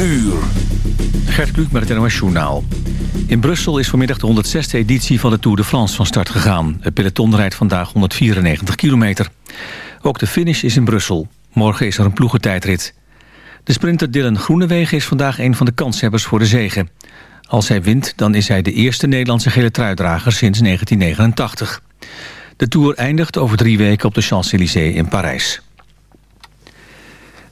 uur. Gert Kluk met het NOS Journaal. In Brussel is vanmiddag de 106e editie van de Tour de France van start gegaan. Het peloton rijdt vandaag 194 kilometer. Ook de finish is in Brussel. Morgen is er een ploegentijdrit. De sprinter Dylan Groenewegen is vandaag een van de kanshebbers voor de zegen. Als hij wint, dan is hij de eerste Nederlandse gele truidrager sinds 1989. De Tour eindigt over drie weken op de Champs-Élysées in Parijs.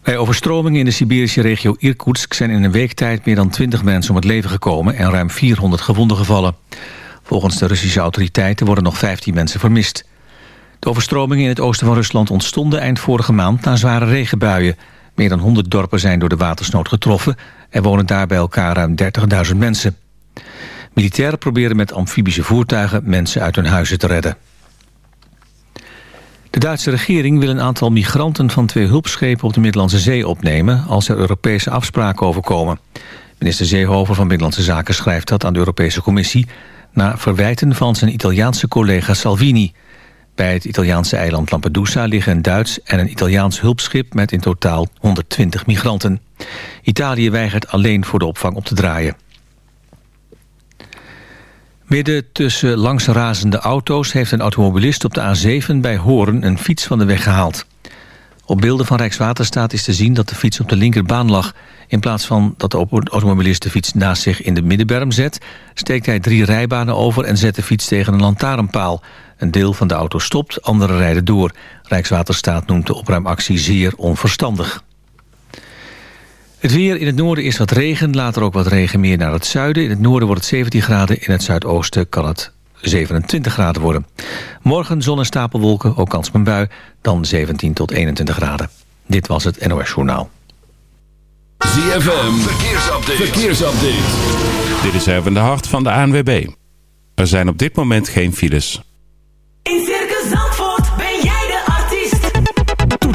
Bij overstromingen in de Siberische regio Irkutsk zijn in een week tijd meer dan 20 mensen om het leven gekomen en ruim 400 gewonden gevallen. Volgens de Russische autoriteiten worden nog 15 mensen vermist. De overstromingen in het oosten van Rusland ontstonden eind vorige maand na zware regenbuien. Meer dan 100 dorpen zijn door de watersnood getroffen. Er wonen daar bij elkaar ruim 30.000 mensen. Militairen proberen met amfibische voertuigen mensen uit hun huizen te redden. De Duitse regering wil een aantal migranten van twee hulpschepen op de Middellandse Zee opnemen als er Europese afspraken overkomen. Minister Zeehover van Binnenlandse Zaken schrijft dat aan de Europese Commissie na verwijten van zijn Italiaanse collega Salvini. Bij het Italiaanse eiland Lampedusa liggen een Duits en een Italiaans hulpschip met in totaal 120 migranten. Italië weigert alleen voor de opvang op te draaien. Midden tussen langs razende auto's heeft een automobilist op de A7 bij Hoorn een fiets van de weg gehaald. Op beelden van Rijkswaterstaat is te zien dat de fiets op de linkerbaan lag. In plaats van dat de automobilist de fiets naast zich in de middenberm zet... steekt hij drie rijbanen over en zet de fiets tegen een lantaarnpaal. Een deel van de auto stopt, andere rijden door. Rijkswaterstaat noemt de opruimactie zeer onverstandig. Het weer in het noorden is wat regen, later ook wat regen meer naar het zuiden. In het noorden wordt het 17 graden, in het zuidoosten kan het 27 graden worden. Morgen zon en stapelwolken, ook kans op een bui, dan 17 tot 21 graden. Dit was het NOS Journaal. ZFM, verkeersupdate. verkeersupdate. Dit is even de hart van de ANWB. Er zijn op dit moment geen files. In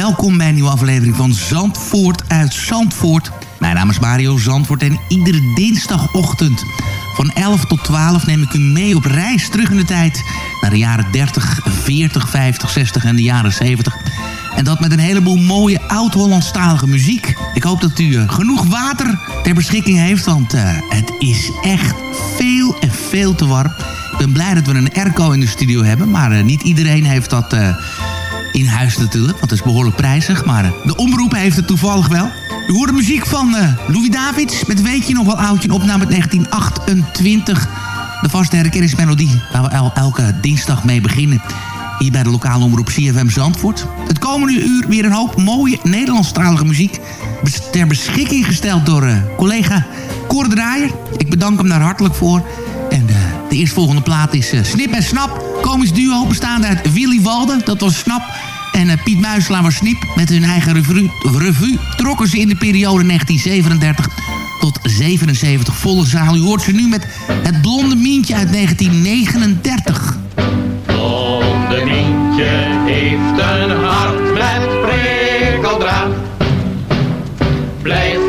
welkom bij een nieuwe aflevering van Zandvoort uit Zandvoort. Mijn naam is Mario Zandvoort en iedere dinsdagochtend van 11 tot 12 neem ik u mee op reis terug in de tijd... naar de jaren 30, 40, 50, 60 en de jaren 70. En dat met een heleboel mooie oud-Hollandstalige muziek. Ik hoop dat u eh, genoeg water ter beschikking heeft, want eh, het is echt veel en veel te warm. Ik ben blij dat we een airco in de studio hebben, maar eh, niet iedereen heeft dat in huis natuurlijk, want het is behoorlijk prijzig. Maar eh, de omroep heeft het toevallig wel. U hoort de muziek van eh, Louis Davids met Weet je nog wel oudje, opname uit 1928. De vaste herkenningsmelodie waar we el- elke dinsdag mee beginnen. Hier bij de lokale omroep CFM Zandvoort. Het komende uur weer een hoop mooie Nederlandstalige muziek. Ter beschikking gesteld door eh, collega Cor Draaier. Ik bedank hem daar hartelijk voor. De eerstvolgende plaat is eh, Snip en Snap. Komisch duo bestaande uit Willy Walden, dat was Snap. En eh, Piet Muiselaar was Snip. Met hun eigen revue, revue trokken ze in de periode 1937 tot 77 volle zaal. U hoort ze nu met het blonde mientje uit 1939. Blonde Mientje heeft een hart met prikkeldraad. Blijf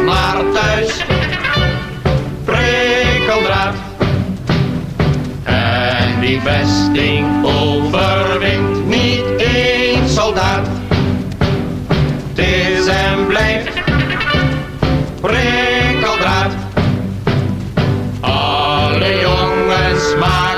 die vesting overwint niet één soldaat. Het is en blijft prikkeldraad. Alle jongens maken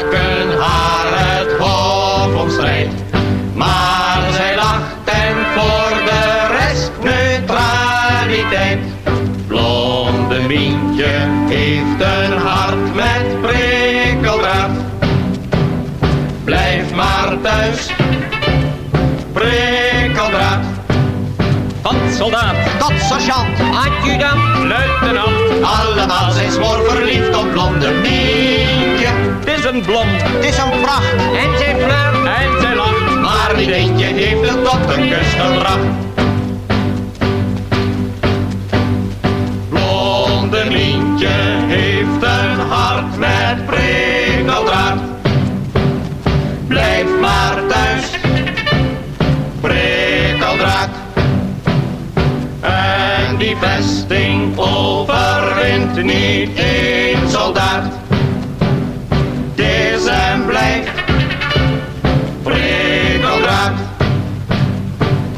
Van soldaat tot sergeant, adjudant, luitenant. Allemaal zijn smoor verliefd op blonde Mientje. Het is een blond, het is een pracht. En zij flirt en zij lacht. Maar niet eentje heeft het tot een kus gebracht. Niet één soldaat. Is en blijft prikkeldraad.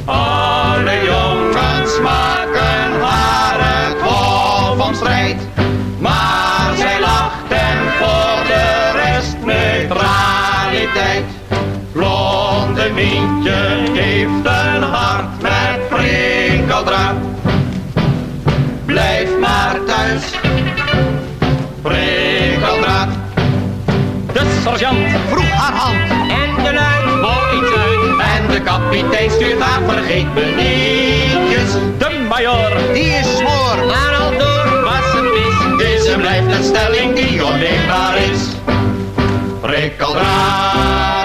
Alle jongens maken het hof om strijd. Maar zij lacht en voor de rest neutraliteit. Blonde Mientje heeft een kapitein stuurt haar vergeet me nietjes. De major, die is smoor, maar al door was het mis. Deze blijft een stelling die onleefbaar is. Prikkeldraad,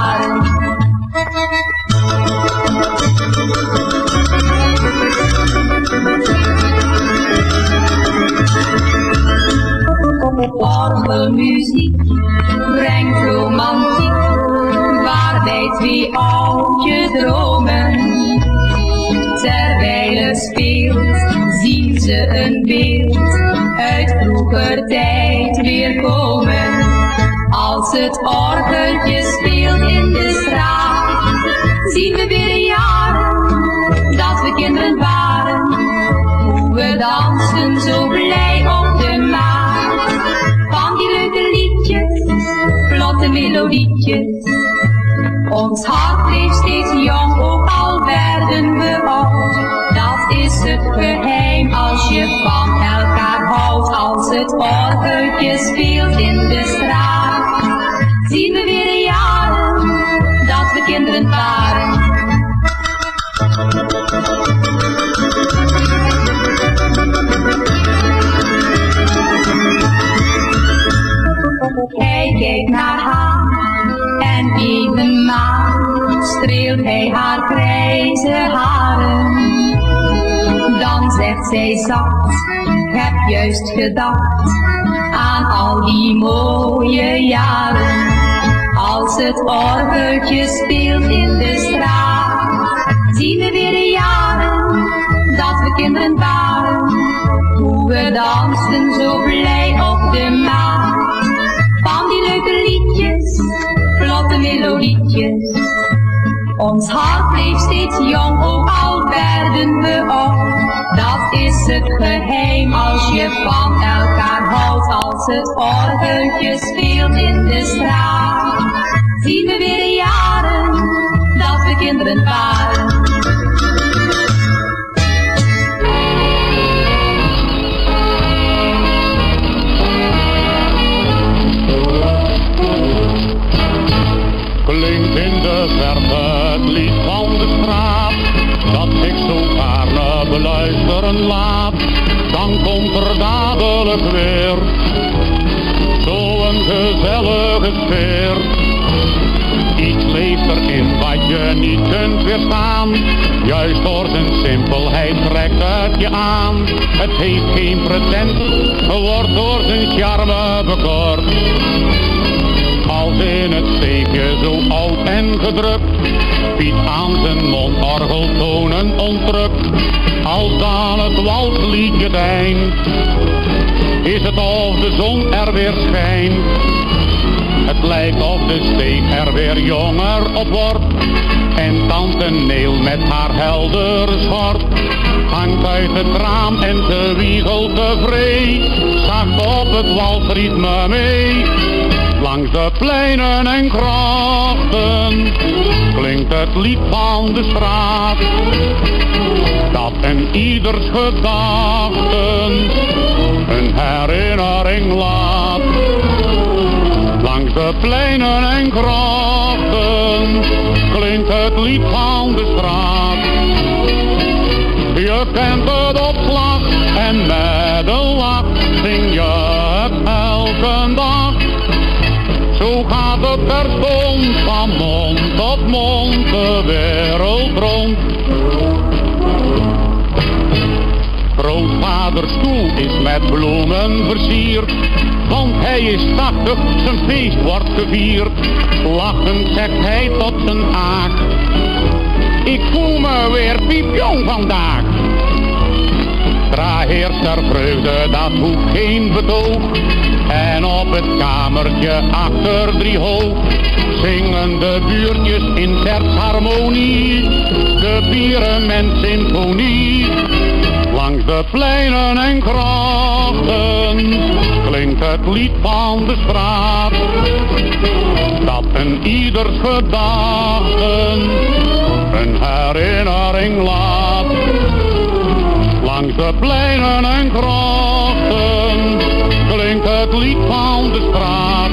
Orgelmuziek brengt romantiek, waarbij twee oudjes dromen. Terwijl het speelt, zien ze een beeld uit vroeger tijd weer komen. Als het orgeltje speelt in de straat, zien we weer jaren dat we kinderen waren. Hoe we dansen zo blij op de maan. Vlotte melodietjes. Ons hart bleef steeds jong, ook al werden we oud. Dat is het geheim als je van elkaar houdt. Als het orgeltje speelt in de straat. Zien we weer de jaren dat we kinderen waren. Hij naar haar en in de maan streelt hij haar grijze haren. Dan zegt zij zacht, heb juist gedacht aan al die mooie jaren. Als het orgeltje speelt in de straat, zien we weer de jaren dat we kinderen waren. Hoe we dansten zo blij op de maan. Van die leuke liedjes, vlotte melodietjes. Ons hart bleef steeds jong, ook al werden we oud. Dat is het geheim als je van elkaar houdt. Als het orgeltje speelt in de straat. Zien we weer jaren dat we kinderen waren. Laat. Dan komt er dadelijk weer zo'n gezellige sfeer. Iets leeft erin wat je niet kunt weerstaan. Juist door zijn simpelheid trekt het je aan. Het heeft geen pretentie, wordt door zijn charme bekort. Als in het steekje zo oud en gedrukt, Piet aan zijn mondorgel tonen ontrukt. Als dan het walsliedje deint, is het of de zon er weer schijnt. Het lijkt of de steek er weer jonger op wordt. En tante Neel met haar heldere schort hangt uit het raam en ze wiegelt tevreden. Zacht op het walsritme mee. Langs de pleinen en grachten klinkt het lied van de straat. En ieders gedachten een herinnering laat. Langs de pleinen en grachten klinkt het lied van de straat. Je kent het op slag en met een lach zing je het elke dag. Zo gaat het terstond van mond tot mond de wereld rond. Grootvaders stoel is met bloemen versierd, want hij is tachtig, zijn feest wordt gevierd. Lachend zegt hij tot zijn aak, ik voel me weer piepjong vandaag. Er vreugde, dat hoeft geen betoog. En op het kamertje achter drie hoog zingen de buurtjes in tertsharmonie. De pieren symfonie. Langs de pleinen en grachten klinkt het lied van de straat. Dat een ieders gedachten een herinnering laat. Langs de pleinen en grachten klinkt het lied van de straat.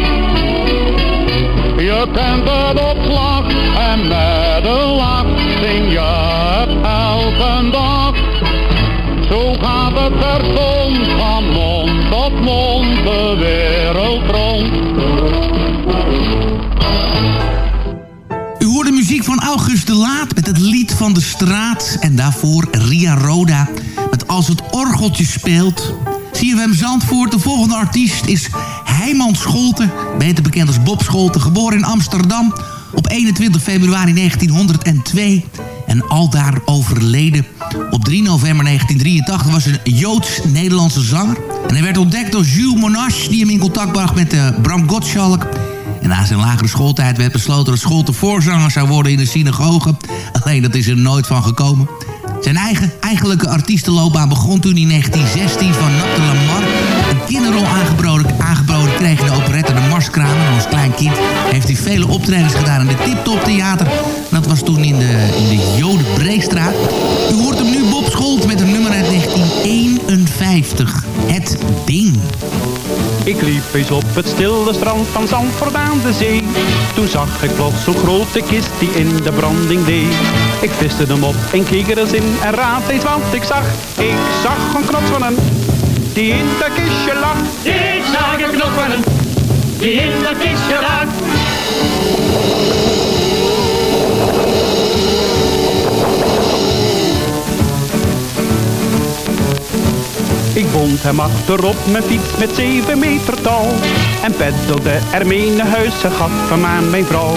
Je kent het op slag en met een lach zing je het elke dag. Van mond tot mond de wereld rond. U hoort de muziek van August de Laat met het lied van de straat. En daarvoor Ria Roda met Als het orgeltje speelt. CFM Zandvoort, de volgende artiest is Heiman Scholten. Beter bekend als Bob Scholten, geboren in Amsterdam op 21 februari 1902. En aldaar overleden op 3 november 1983 was een Joods-Nederlandse zanger. En hij werd ontdekt door Jules Monash, die hem in contact bracht met uh, Bram Gottschalk. En na zijn lagere schooltijd werd besloten dat Scholten voorzanger zou worden in de synagoge. Alleen dat is er nooit van gekomen. Zijn eigen, eigenlijke artiestenloopbaan begon toen in 1916 van Nat de Lamar een kinderrol aangeboden kreeg de operette De Marskramer. En als klein kind heeft hij vele optredens gedaan in de Tip Top Theater. Dat was toen in de, in de Jodenbreestraat. U hoort hem nu Bob Scholt met een nummer uit 1951. Het Ding. Ik liep eens op het stille strand van Zandvoort aan de zee. Toen zag ik plots zo'n grote kist die in de branding deed. Ik viste hem op en keek er eens in en raad eens wat ik zag. Ik zag een knot van een die in dat kistje lag. Ik zag hem, die in dat kistje lag. Ik bond hem achterop mijn fiets met zeven meter touw. En peddelde ermee naar huis, ze gaf hem aan mijn vrouw.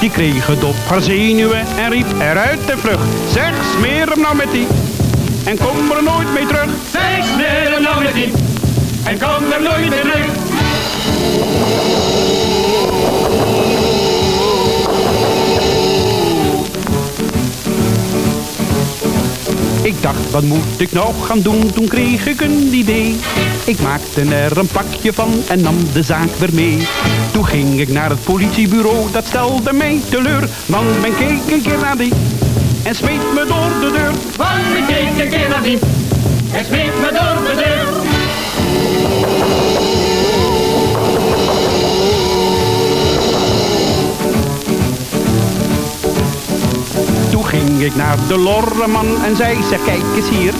Die kreeg het op haar zenuwen en riep eruit de vlucht. Zeg, smeer hem nou met die en kom er nooit mee terug. Smeer hem nou met die en kom er nooit meer terug. Ik dacht, wat moet ik nou gaan doen? Toen kreeg ik een idee. Ik maakte er een pakje van en nam de zaak weer mee. Toen ging ik naar het politiebureau, dat stelde mij teleur. Want men keek een keer naar die en smeet me door de deur. Want ik keek een keer naar die en smeet me door de deur. Toen ging ik naar de lorreman en zei, zeg kijk eens hier.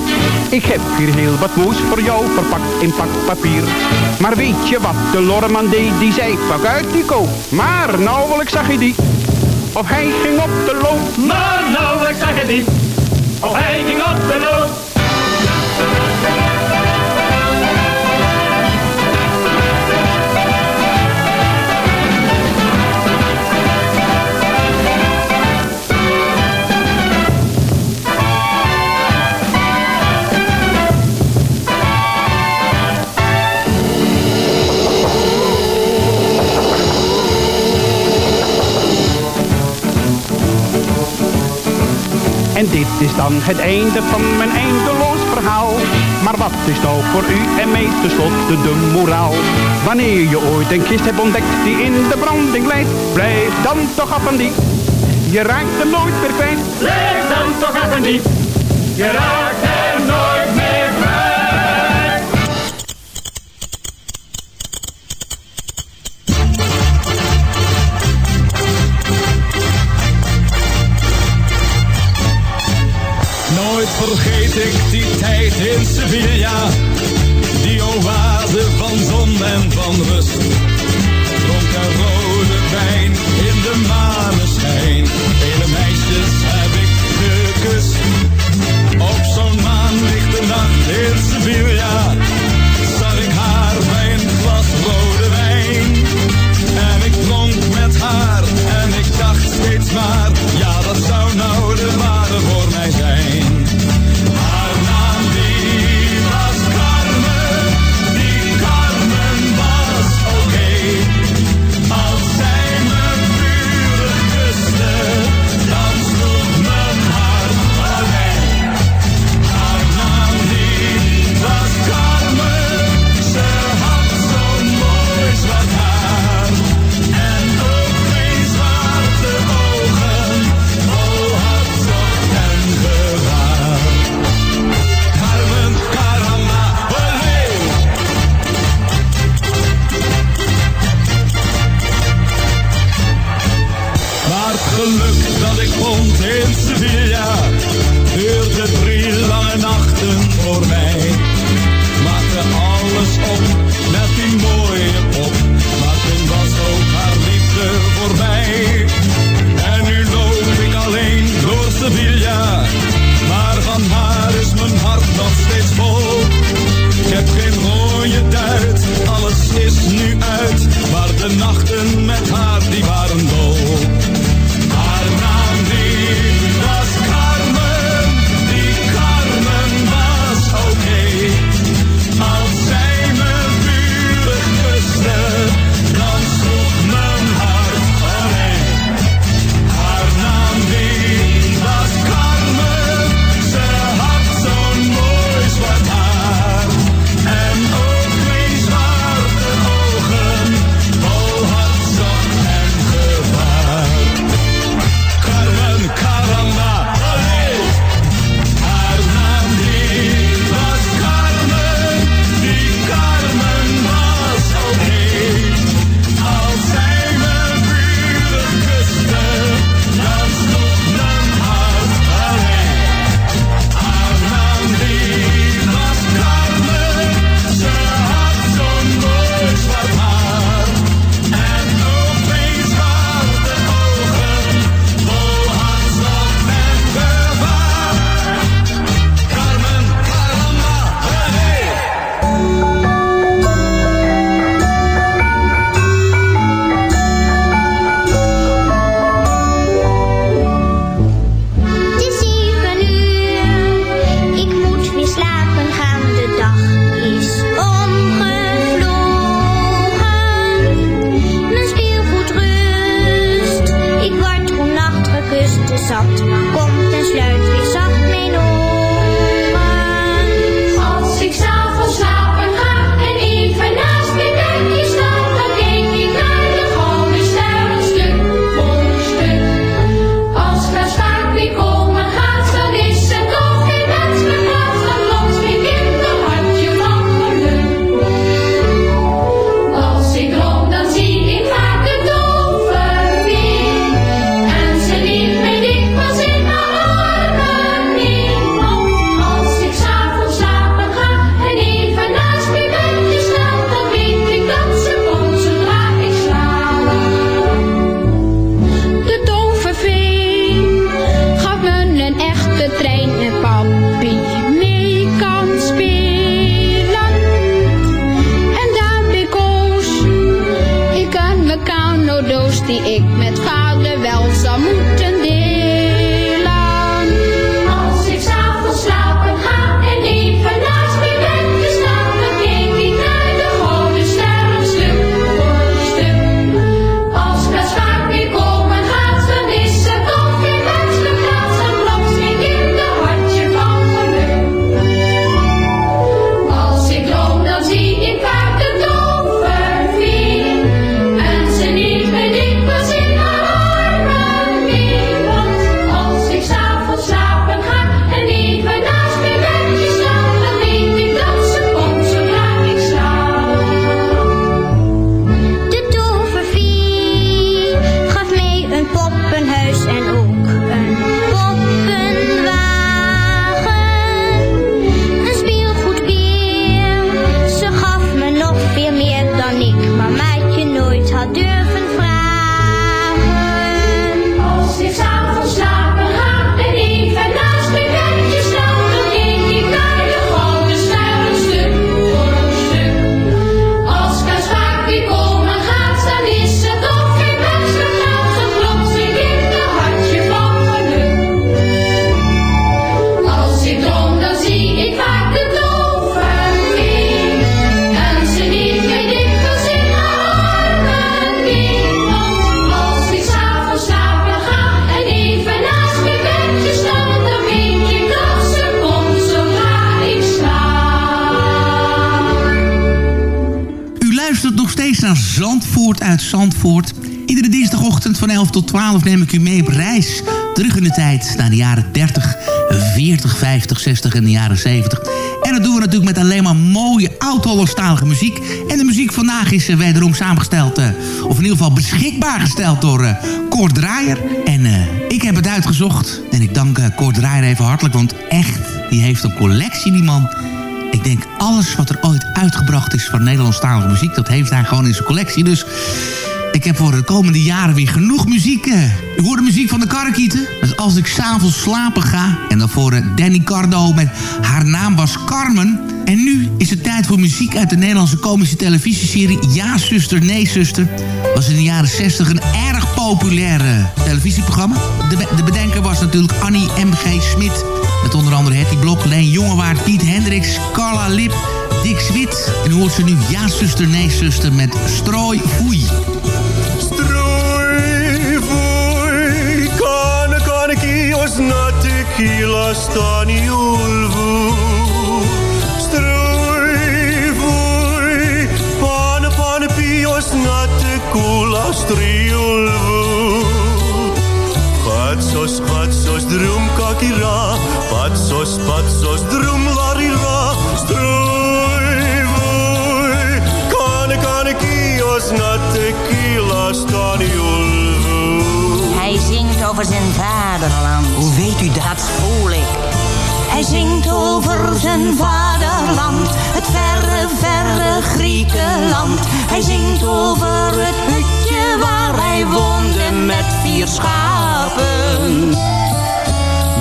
Ik heb hier heel wat moes voor jou verpakt in pakpapier. Maar weet je wat de lorreman deed? Die zei, pak uit die koop. Maar nauwelijks zag je die. Of hij ging op de loop. Maar nauwelijks zag je die, of hij ging op de loop. En dit is dan het einde van mijn eindeloos verhaal. Maar wat is nou voor u en mij tenslotte de moraal? Wanneer je ooit een kist hebt ontdekt die in de branding leidt, blijf dan toch af en die. Je raakt hem nooit meer kwijt. Blijf dan toch af en die, je raakt ik die tijd in Sevilla, die oase van zon en van rust. Dronk een rode wijn in de maneschijn, Iedere dinsdagochtend van 11 tot 12 neem ik u mee op reis. Terug in de tijd naar de jaren 30, 40, 50, 60 en de jaren 70. En dat doen we natuurlijk met alleen maar mooie oud-Hollandstalige muziek. En de muziek vandaag is eh, wederom samengesteld, eh, of in ieder geval beschikbaar gesteld door uh, Kort Draaier. En ik heb het uitgezocht. En ik dank uh, Kort Draaier even hartelijk, want echt, die heeft een collectie, die man. Ik denk alles wat er ooit uitgebracht is van Nederlandstalige muziek... dat heeft hij gewoon in zijn collectie. Dus ik heb voor de komende jaren weer genoeg muziek. eh. U hoort de muziek van de Karrekieten. Dus als ik s'avonds slapen ga. En dan voor eh, Danny Cardo met Haar naam was Carmen. En nu is het tijd voor muziek uit de Nederlandse komische televisieserie... Ja, zuster, nee, zuster. Was in de jaren 60 een erg populair eh, televisieprogramma. De, de bedenker was natuurlijk Annie M.G. Smit... Met onder andere Hetty Blok, Leen Jongewaard, Piet Hendricks, Carla Lip, Dick Zwit. En hoort ze nu Ja, zuster, nee, zuster met Strooi Foei. Na tequila stani ulvu Strui voi pane pane pios na tequila striulvu Patsos patsos drum kakira. Patsos patsos drum larira. Strui over zijn vaderland. Hoe weet u dat? Dat voel ik. Hij zingt over zijn vaderland, het verre, verre Griekenland. Hij zingt over het hutje waar hij woonde met vier schapen.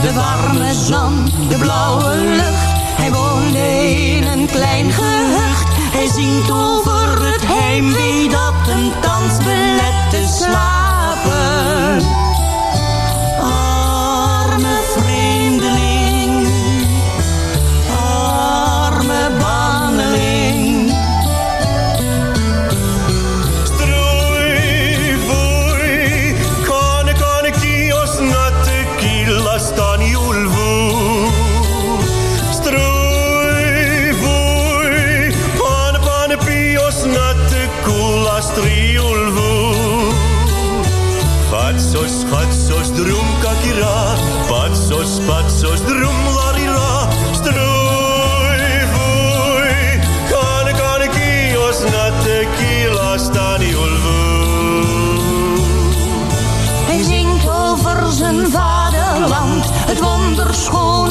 De warme zon, de blauwe lucht, hij woonde in een klein gehucht. Hij zingt over het heimwee dat hem thans belet te slapen. Patsos, patsos, drum larira, strui, fui, kane, kane, kios, na tequila, stani Hij zingt over zijn vaderland, het wonderschone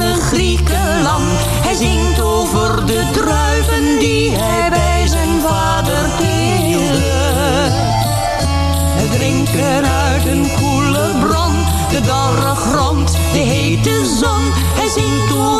de hete zon. Hij zingt over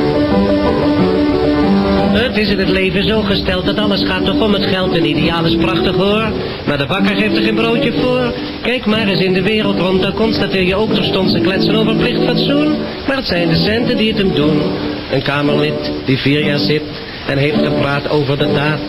Het is in het leven zo gesteld dat alles gaat om het geld. Een ideaal is prachtig hoor, maar de bakker geeft er geen broodje voor. Kijk maar eens in de wereld rond, dan constateer je ook terstond ze kletsen over plicht fatsoen. Maar het zijn de centen die het hem doen. Een kamerlid die vier jaar zit en heeft gepraat over de daad.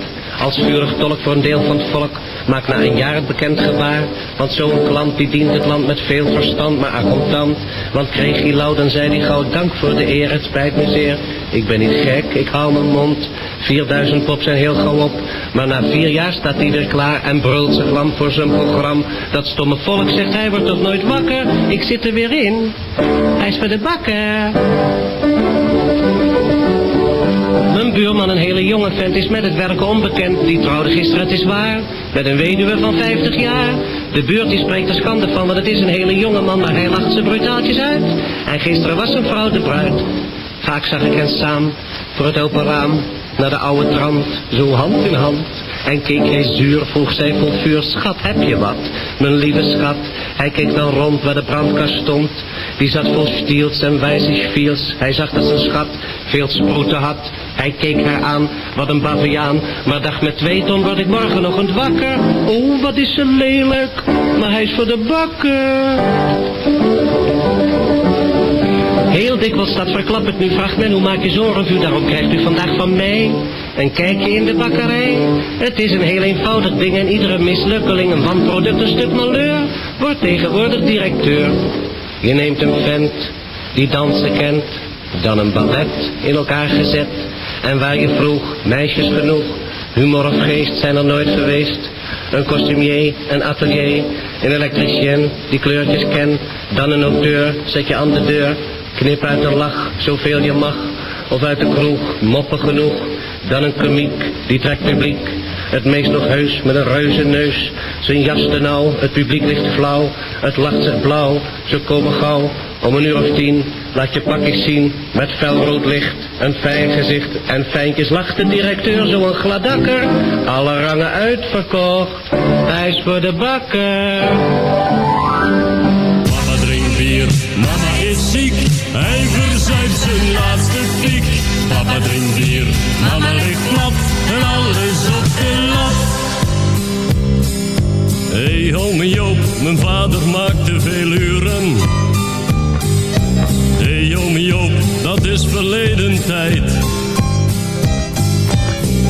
Als vurig tolk voor een deel van het volk, maakt na een jaar het bekend gebaar. Want zo'n klant die dient het land met veel verstand, maar accontant. Want kreeg hij lauw, dan zei hij gauw dank voor de eer, het spijt me zeer. Ik ben niet gek, ik hou mijn mond. 4000 pop zijn heel gauw op. Maar na vier jaar staat hij weer klaar en brult zich lam voor zijn programma. Dat stomme volk zegt hij wordt toch nooit wakker. Ik zit er weer in. Hij is voor de bakker. Mijn buurman, een hele jonge vent, is met het werken onbekend. Die trouwde gisteren, het is waar, met een weduwe van 50 jaar. De buurt spreekt er schande van, want het is een hele jonge man, maar hij lacht zijn brutaaltjes uit. En gisteren was zijn vrouw de bruid. Vaak zag ik hen samen voor het open raam naar de oude trant, zo hand in hand. En keek hij zuur, vroeg zij vol vuur, schat, heb je wat? Mijn lieve schat, hij keek dan rond waar de brandkast stond. Die zat vol stiels en wijzigviels. Hij zag dat zijn schat veel sproeten had. Hij keek haar aan, wat een baviaan. Maar dacht met twee ton word ik morgen nog een wakker. Oh, wat is ze lelijk, maar hij is voor de bakker. Heel dikwijls dat verklap ik nu, vraagt men hoe maak je zo'n revue, daarom krijgt u vandaag van mij een kijkje in de bakkerij. Het is een heel eenvoudig ding en iedere mislukkeling, een wanproduct, een stuk malheur, wordt tegenwoordig directeur. Je neemt een vent die dansen kent, dan een ballet in elkaar gezet. En waar je vroeg, meisjes genoeg, humor of geest zijn er nooit geweest. Een costumier, een atelier, een elektricien die kleurtjes kent. Dan een auteur, zet je aan de deur. Knip uit de lach, zoveel je mag. Of uit de kroeg, moppen genoeg. Dan een komiek, die trekt publiek. Het meest nog heus met een reuze neus. Zijn jas te nauw, het publiek ligt flauw. Het lacht zich blauw, ze komen gauw. Om een uur of tien, laat je pakjes zien. Met felrood licht, een fijn gezicht. En fijntjes lacht de directeur, zo'n gladakker. Alle rangen uitverkocht, is voor de bakker. Mama drinkt bier, mama is ziek. Hij verzuipt zijn laatste piek. Papa drinkt bier, mama ligt plat. En alles op de lat. Hé, hey, ome Joop, mijn vader maakte veel uren. Joop, dat is verleden tijd.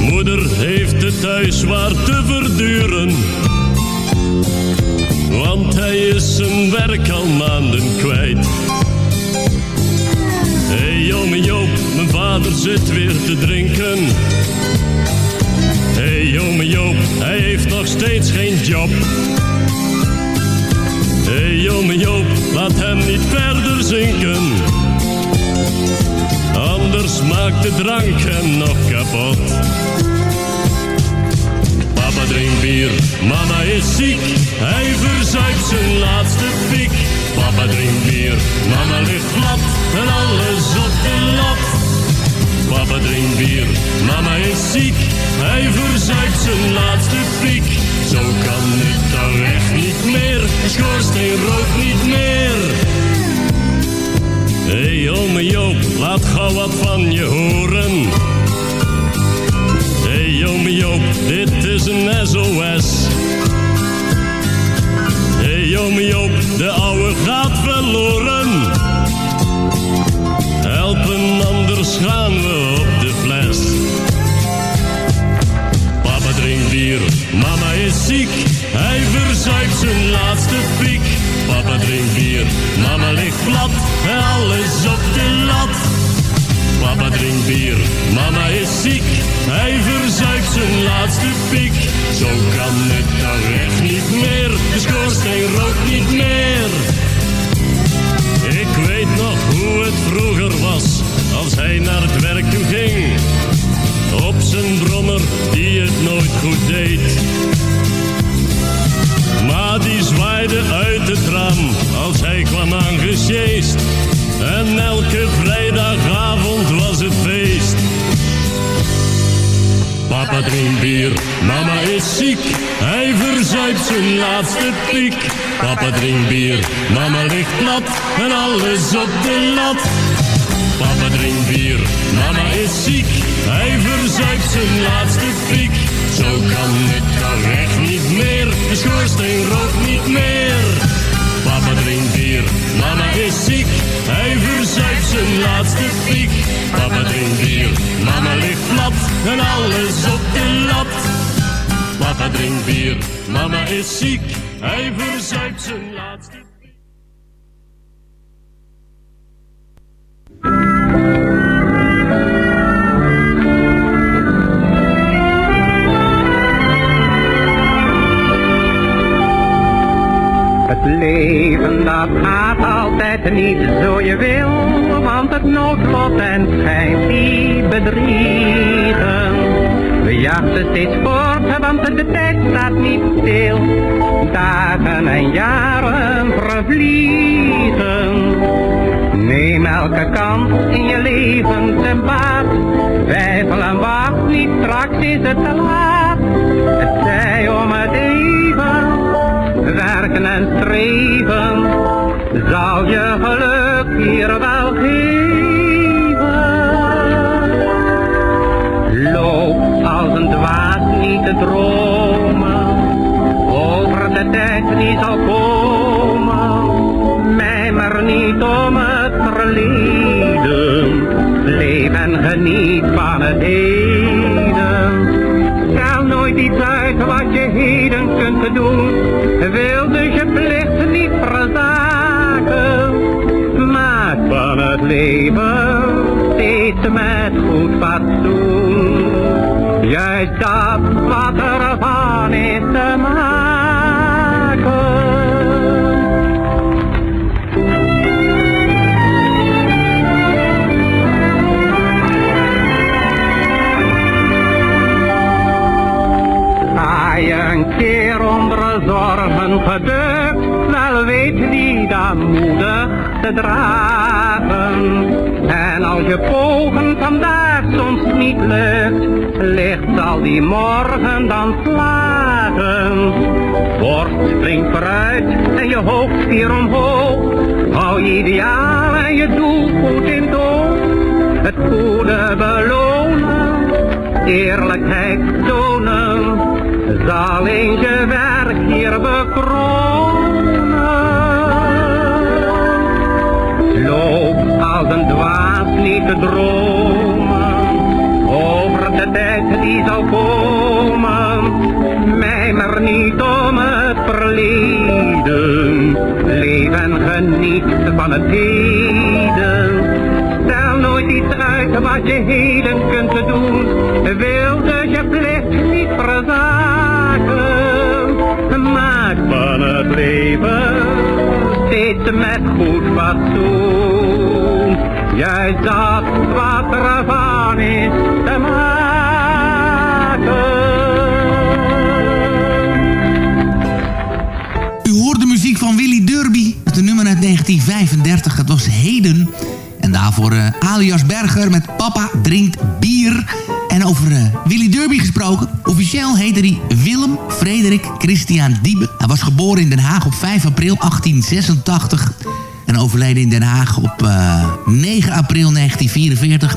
Moeder heeft het thuis zwaar te verduren. Want hij is zijn werk al maanden kwijt. Hé, hey, ome Joop, mijn vader zit weer te drinken. Hé, hey, ome Joop, hij heeft nog steeds geen job. Hé, hey, jonge Joop, laat hem niet verder zinken. Anders maakt de drank hem nog kapot. Papa drinkt bier, mama is ziek. Hij verzuipt zijn laatste piek. Papa drinkt bier, mama ligt plat en alles op de lat. Papa drinkt bier, mama is ziek. Hij verzuipt zijn laatste piek. Zo kan het toch echt niet meer. Schoorsteen rookt niet meer. Hé hey, ome Joop, laat gauw wat van je horen. Hé hey, ome Joop, dit is een SOS. Hé hey, ome Joop, de ouwe gaat verloren. Helpen, anders gaan we op de fles. Papa drinkt bier, mama is ziek. Papa drinkt bier, mama ligt plat alles op de lat. Papa drinkt bier, mama is ziek. Hij verzuipt zijn laatste piek. Zo kan het toch echt niet meer. De schoorsteen rookt niet meer. Ik weet nog hoe het vroeger was, als hij naar het werk toe ging. Op zijn brommer, die het nooit goed deed. Uit het raam, als hij kwam aangesjeest. En elke vrijdagavond was het feest. Papa drinkt bier, mama is ziek. Hij verzuipt zijn laatste piek. Papa drinkt bier, mama ligt plat en alles op de lat. Papa drinkt bier, mama is ziek. Hij verzuipt zijn laatste piek. Zo kan het toch echt niet meer. De schoorsteen rookt niet meer. Papa drinkt bier, mama is ziek. Hij verzuipt zijn laatste piek. Papa drinkt bier, mama ligt plat en alles op de lat. Papa drinkt bier, mama is ziek. Hij verzuipt zijn niet zo je wil, want het noodlot en schijnt die bedriegen. We jachten steeds voort, want de tijd staat niet stil. Dagen en jaren vervliegen. Neem elke kans in je leven te baat. Twijfel en wacht niet, straks is het te laat. Het zij om het even werken en streven, zal je geluk hier wel geven. Loop als een dwaas niet te dromen, over de tijd die zal komen. Mijmer niet om het verleden, leef en geniet van het heden. Stel nooit iets uit wat je heden kunt doen. Wil dus je leven steeds met goed fatsoen. Juist dat wat ervan is te maken. Ga je een keer onder zorgen gedukt, wel weet die dan moedig te dragen. En als je pogen vandaag soms niet lukt, ligt zal die morgen dan slagen. Borst springt vooruit en je hoofd hier omhoog. Hou je ideaal en je doel goed in toon. Het goede belonen, eerlijkheid tonen. Zal in je werk eer bekronen. Loop als een dwaas niet te dromen over de tijd die zal komen. Mij maar niet om het verleden, leef en geniet van het heden. Stel nooit iets uit wat je heden kunt doen, wilde je plicht niet verzaken. Maak van het leven steeds met goed fatsoen. Juist dat wat ervan is te maken. U hoort de muziek van Willy Derby. Een nummer uit 1935. Het was Heden. En daarvoor eh, alias Berger met Papa drinkt bier. En over eh, Willy Derby gesproken. Officieel heette hij Willem Frederik Christian Diebe. Hij was geboren in Den Haag op 5 april 1886. En overleden in Den Haag op eh, 9 april 1944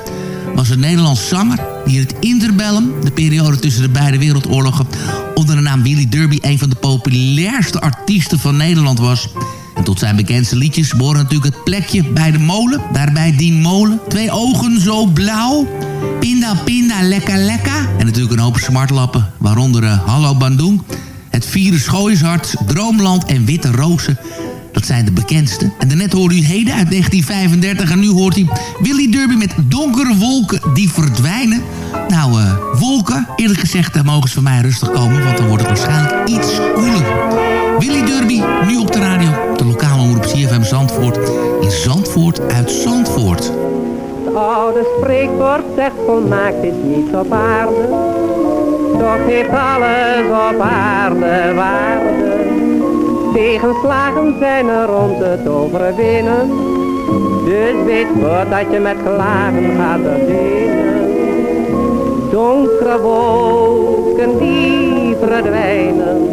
was een Nederlands zanger die in het interbellum, de periode tussen de beide wereldoorlogen, onder de naam Willy Derby een van de populairste artiesten van Nederland was. En tot zijn bekendste liedjes behoren natuurlijk het plekje bij de molen. Daarbij dien molen. Twee ogen zo blauw. Pinda, pinda, lekker, lekker. En natuurlijk een hoop smartlappen. Waaronder uh, Hallo Bandung. Het vierde Schooieshart, Droomland en Witte Rozen. Dat zijn de bekendste. En daarnet hoorde u Heden uit 1935. En nu hoort u Willy Derby met Donkere Wolken die verdwijnen. Nou, uh, wolken, eerlijk gezegd, uh, mogen ze van mij rustig komen. Want dan wordt het waarschijnlijk iets koeler. Willy Derby, nu op de radio. De lokale omroep CFM Zandvoort. In Zandvoort uit Zandvoort. Oude spreekwoord zegt volmaakt is niets op aarde. Toch heeft alles op aarde waarde. Tegenslagen zijn er om te overwinnen. Dus weet voordat je met klagen gaat beginnen. Donkere wolken die verdwijnen.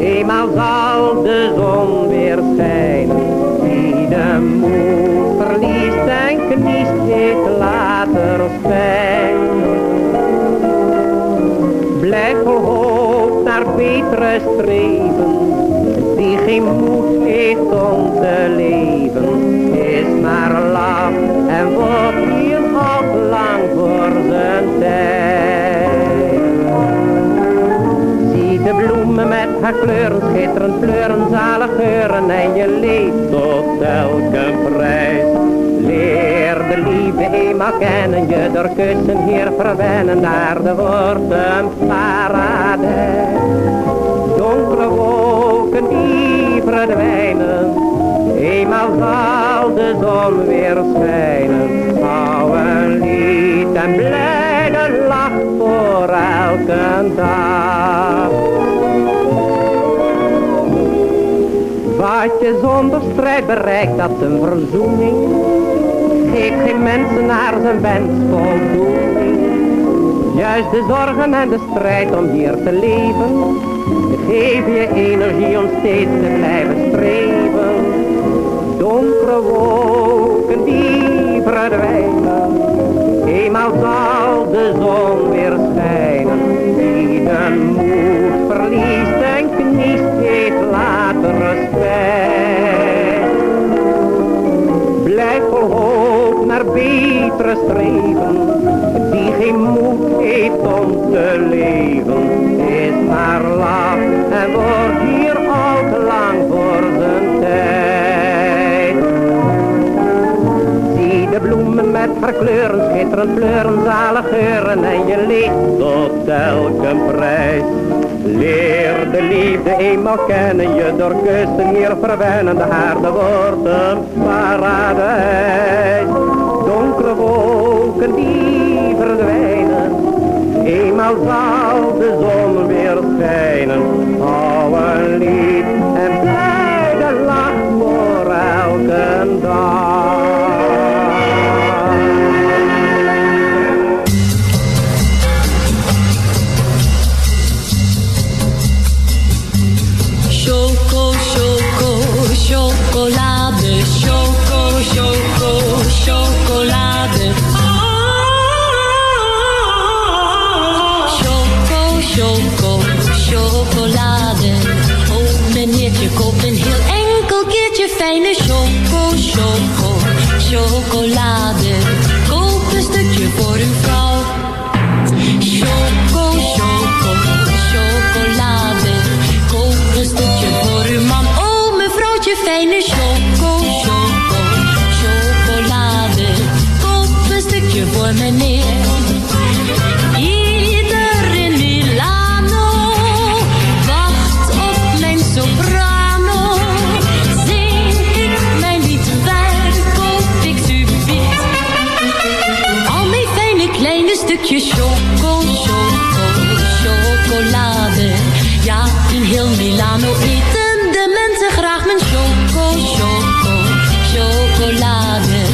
Eenmaal zal de zon weer schijnen. Wie de moed kniest, heeft later spijt. Blijf vol hoop naar betere streven. Wie geen moed heeft om te leven, is maar laf en wordt hier al lang voor zijn tijd. Zie de bloemen met haar kleuren, schitterend kleuren, zalig geuren en je leeft tot elke prijs. Liefde eenmaal kennen, je door kussen hier verwennen, naar de wordt een paradijs. Donkere wolken die verdwijnen, eenmaal zal de zon weer schijnen. Hou een lied en blijde lach voor elke dag. Wat je zonder strijd bereikt, dat een verzoening. Geef geen mensen naar zijn wens voldoening. Juist de zorgen en de strijd om hier te leven. Geef je energie om steeds te blijven streven. Donkere wolken die verdwijnen. Eenmaal zal de zon weer schijnen. Wie de moed verliest en kniest, heeft later respect. Betere streven. Die geen moed heeft om te leven, is maar laf en wordt hier al te lang voor zijn tijd. Zie de bloemen met haar kleuren, schitterend kleuren, zalig geuren en je leeft tot elke prijs. Leer de liefde eenmaal kennen, je door kussen hier verwennen, de haarde wordt een paradijs. Die verdwijnen, eenmaal zal de zon weer schijnen. Hou een heel Milano eten de mensen graag mijn choco, choco, chocolade.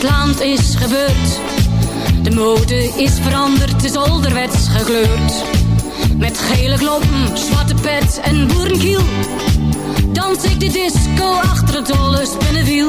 het land is gebeurd? De mode is veranderd, is ouderwets gekleurd. Met gele kloppen, zwarte pet en boerenkiel. Dans ik de disco achter het dolle spinnenwiel.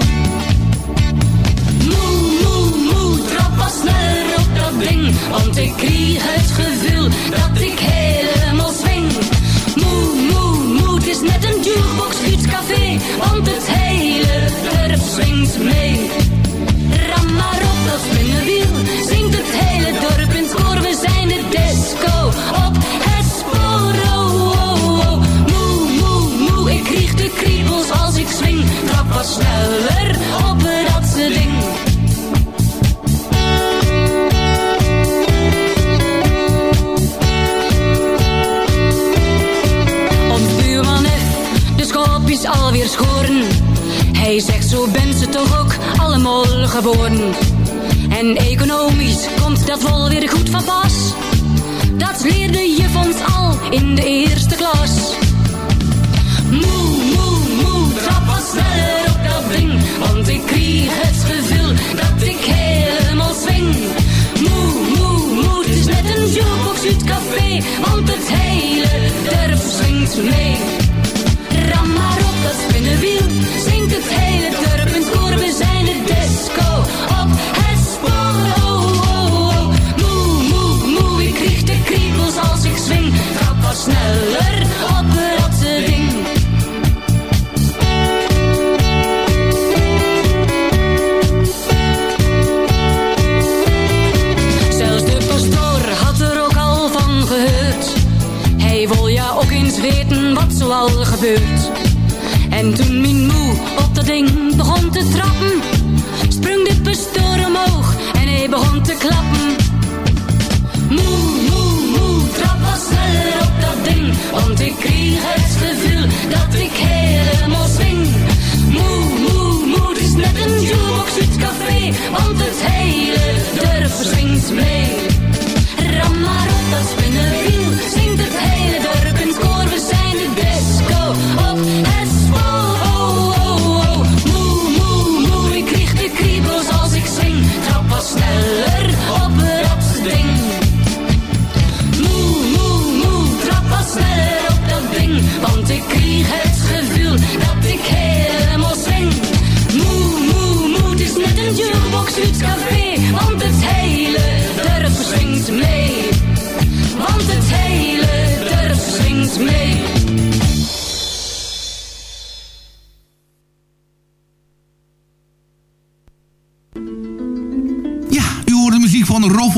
Want het hele dorp swingt mee.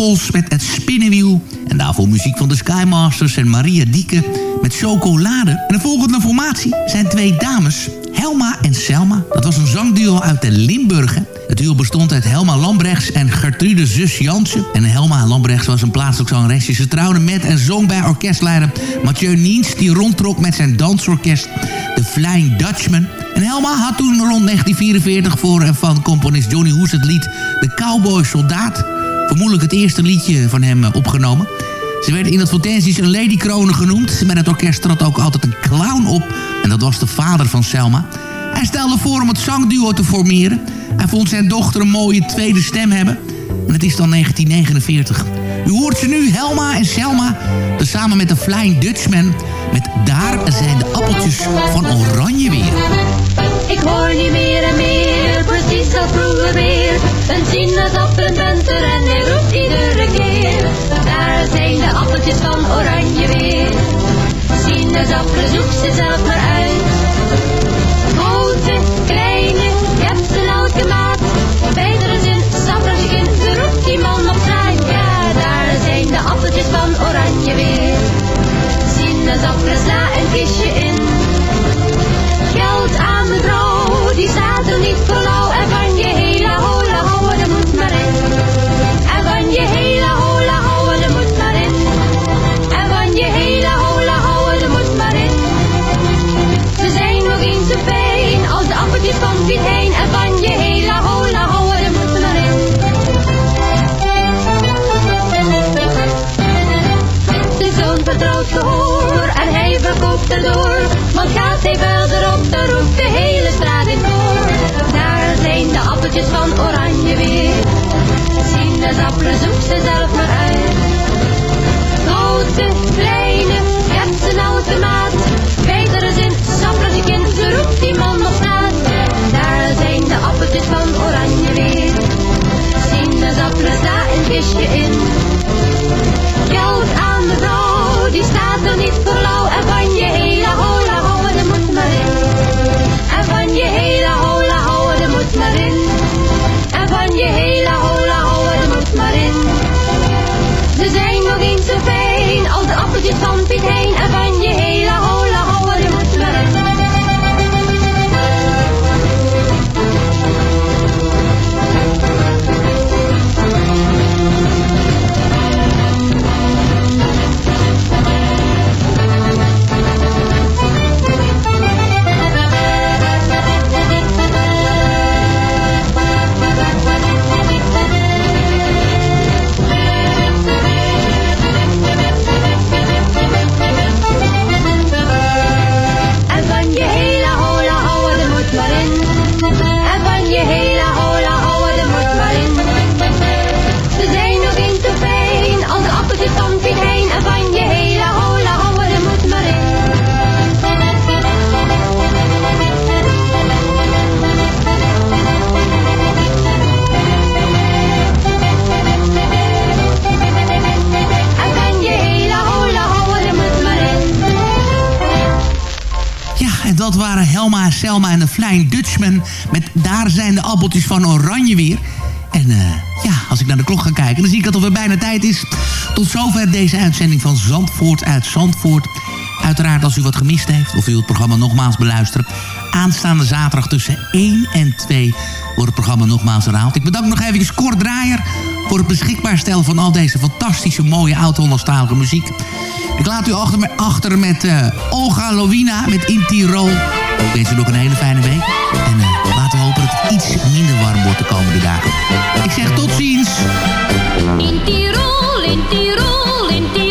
Met het spinnenwiel. En daarvoor muziek van de Skymasters en Maria Dieke met chocolade. En de volgende formatie zijn twee dames, Helma en Selma. Dat was een zangduo uit de Limburgen. Het duo bestond uit Helma Lambrechts en Gertrude Zus Jansen. En Helma Lambrechts was een plaatselijk zangeresje. Ze trouwde met en zong bij orkestleider Mathieu Niens... die rondtrok met zijn dansorkest The Flying Dutchman. En Helma had toen rond 1944 voor en van componist Johnny Hoes het lied De Cowboy Soldaat. Vermoedelijk het eerste liedje van hem eh, opgenomen. Ze werd in advertenties een ladykronen genoemd. Met het orkest trad ook altijd een clown op. En dat was de vader van Selma. Hij stelde voor om het zangduo te formeren. Hij vond zijn dochter een mooie tweede stem hebben. En het is dan 1949. U hoort ze nu, Helma en Selma. Samen met de Flying Dutchman. Met Daar zijn de appeltjes van oranje weer. Ik hoor niet meer en meer, precies als vroeger weer. Een er en hij roept iedere keer. Daar zijn de appeltjes van oranje weer. Sinaasappelen zoek ze zelf maar uit. Sinaasappelen sla een kistje van oranje weer. Sinaasappelen zoek ze zelf maar uit. Grote, kleine, hebt nou te maat. Betere zin, sappelen kind, ze roept die man op straat. Daar zijn de appeltjes van oranje weer. Sinaasappelen, daar een kistje in. Geld aan de vrouw, die staat er niet voor lauw. En van je hele hola houden, er moet maar in. En van je hele je hele hola hola, er moet maar in. Ze zijn nog eens zo fijn als de appeltjes van Piet heen. En van je hele hola Zandvoort uit Zandvoort. Uiteraard als u wat gemist heeft... of u het programma nogmaals beluisteren... aanstaande zaterdag tussen 1 en 2 wordt het programma nogmaals herhaald. Ik bedank nog even Kort Draaier... voor het beschikbaar stellen van al deze fantastische mooie oud-Hollandstalige muziek. Ik laat u achter, met, achter met uh, Olga Lovina met In Tirol. Ik wens u nog een hele fijne week. En uh, laten we hopen dat het iets minder warm wordt de komende dagen. Ik zeg tot ziens. In Tirol, in in.